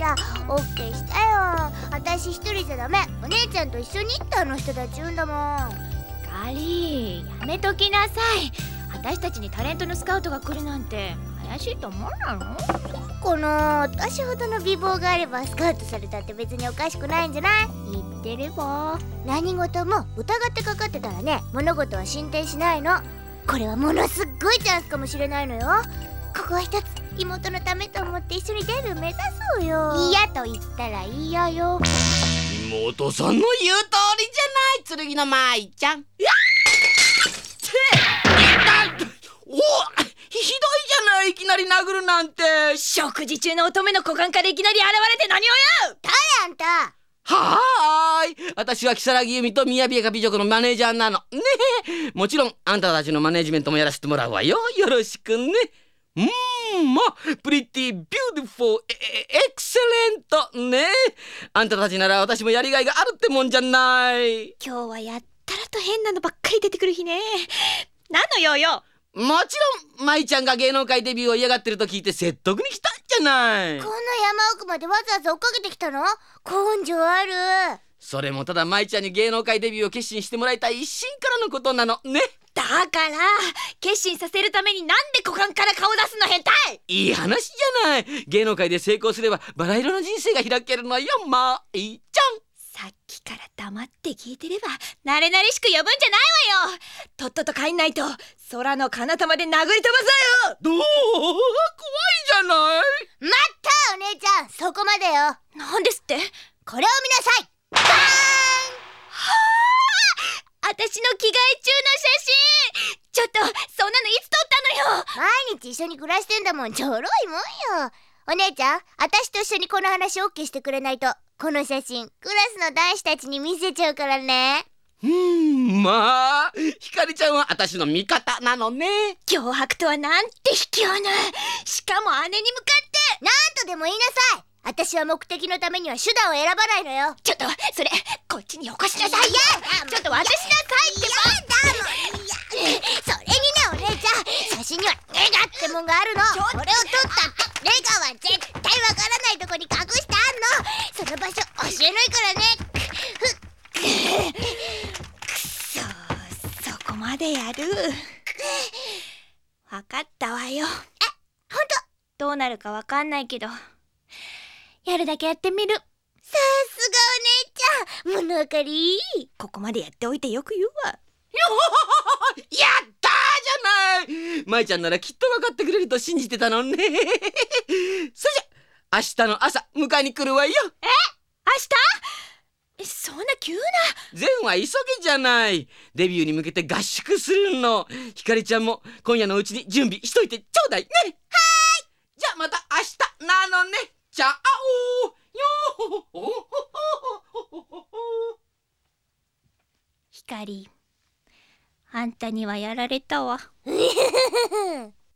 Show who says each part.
Speaker 1: したよ。私一人じゃダメ。お姉ちゃんと一緒に行ったあの人たち言うんだも。ん
Speaker 2: ガリーやめときなさい。私たちにタレントのスカウトが来るなんて怪しいと思うなの？
Speaker 1: この私ほどの美貌があればスカウトされたって別におかしくないんじゃない？
Speaker 2: 言ってれば
Speaker 1: 何事も疑ってかかってたらね物事は進展しないの。これはものすっごいチャンスかもしれないのよ。ここは一つ妹のためと思って一緒にデビュー目指そうよ。嫌と言ったら嫌よ。
Speaker 3: 妹さんの言う通りじゃない剣の舞ちゃん。おひひどいじゃないいきなり殴るなんて。
Speaker 2: 食事中の乙女の股間からいきなり現れて何を言う。
Speaker 1: あんた
Speaker 3: はーい。私は如月由美と宮部が美女子のマネージャーなの。ねえ。もちろんあんたたちのマネジメントもやらせてもらうわよ。よろしくね。うーんま pretty beautiful excellent ね。えあんたたちなら私もやりがいがあるってもんじゃない。
Speaker 2: 今日はやったらと変なのばっかり出てくる日ね。何の用よ。
Speaker 3: もちろん舞ちゃんが芸能界デビューを嫌がってると聞いて説得に来たんじゃない。
Speaker 1: こんな山奥までわざわざ追っかけてきたの？根性ある。
Speaker 3: それもただ舞ちゃんに芸能界デビューを決心してもらいたい一心からのことなのね。
Speaker 2: だから決心させるためになんで股間から顔出すの変態！
Speaker 3: いい話じゃない。芸能界で成功すればバラ色の人生が開けるのよまいちゃん。
Speaker 2: さっきから黙って聞いてれば慣れ慣れしく呼ぶんじゃないわよ。とっとと帰んないと空の彼方まで殴り飛ばすわよ。
Speaker 3: どう？怖いじゃない。
Speaker 1: 待ったお姉ちゃん。そこまでよ。
Speaker 2: なんですって？
Speaker 1: これを見なさいバーン
Speaker 2: 私の着替え中の写真。ちょっとそんなのいつ撮ったのよ。
Speaker 1: 毎日一緒に暮らしてんだもん。ちょろいもん。よお姉ちゃん私と一緒にこの話 OK してくれないとこの写真クラスの男子たちに見せちゃうからね。
Speaker 3: うーん。まあひかりちゃんは私の味方なのね。
Speaker 2: 脅迫とはなんて卑怯な。しかも姉に向かって。
Speaker 1: なんとでも言いなさい私は目的のためには手段を選ばないのよ。
Speaker 2: ちょっとそれこっちに起こしなさい。よちょっと渡しなさいって。ば
Speaker 1: いやそれにねお姉ちゃん写真にはネガってもんがあるの。これを撮ったってネガは絶対わからないとこに隠してあんの。その場所教えないからね。
Speaker 2: そうそこまでやるわかっ。たわよ
Speaker 1: ほん
Speaker 2: どうなるかわかんないけどやるだけやってみる。
Speaker 1: さすがお姉ちゃん。物分かり
Speaker 2: ここまでやっておいてよく言うわ。
Speaker 3: やったーじゃない。舞ちゃんならきっと分かってくれると信じてたのね。それじゃ明日の朝迎えに来るわよ。
Speaker 2: 明日？えそんな急な？
Speaker 3: 善は急げじゃない。デビューに向けて合宿するの。ひかりちゃんも今夜のうちに準備しといてちょうだいね。はいじゃあまた明日なのねチャオよー
Speaker 2: 光。あんたにはやられたわ。